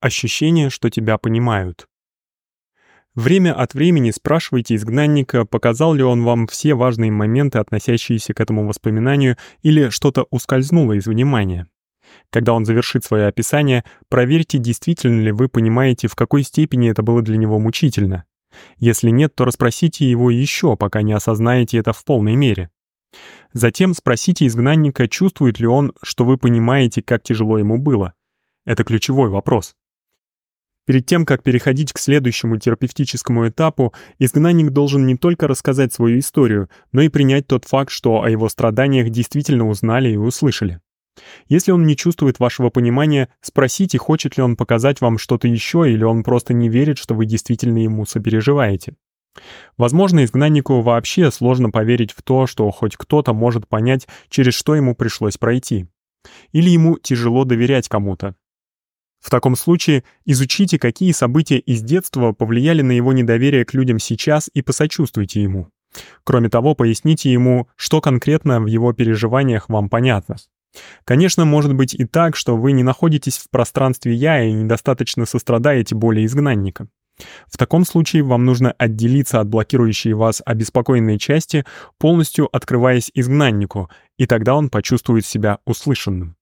Ощущение, что тебя понимают. Время от времени спрашивайте изгнанника, показал ли он вам все важные моменты, относящиеся к этому воспоминанию, или что-то ускользнуло из внимания. Когда он завершит свое описание, проверьте, действительно ли вы понимаете, в какой степени это было для него мучительно. Если нет, то расспросите его еще, пока не осознаете это в полной мере. Затем спросите изгнанника, чувствует ли он, что вы понимаете, как тяжело ему было. Это ключевой вопрос. Перед тем, как переходить к следующему терапевтическому этапу, изгнанник должен не только рассказать свою историю, но и принять тот факт, что о его страданиях действительно узнали и услышали. Если он не чувствует вашего понимания, спросите, хочет ли он показать вам что-то еще, или он просто не верит, что вы действительно ему сопереживаете. Возможно, изгнаннику вообще сложно поверить в то, что хоть кто-то может понять, через что ему пришлось пройти. Или ему тяжело доверять кому-то. В таком случае изучите, какие события из детства повлияли на его недоверие к людям сейчас и посочувствуйте ему. Кроме того, поясните ему, что конкретно в его переживаниях вам понятно. Конечно, может быть и так, что вы не находитесь в пространстве «я» и недостаточно сострадаете боли изгнанника. В таком случае вам нужно отделиться от блокирующей вас обеспокоенной части, полностью открываясь изгнаннику, и тогда он почувствует себя услышанным.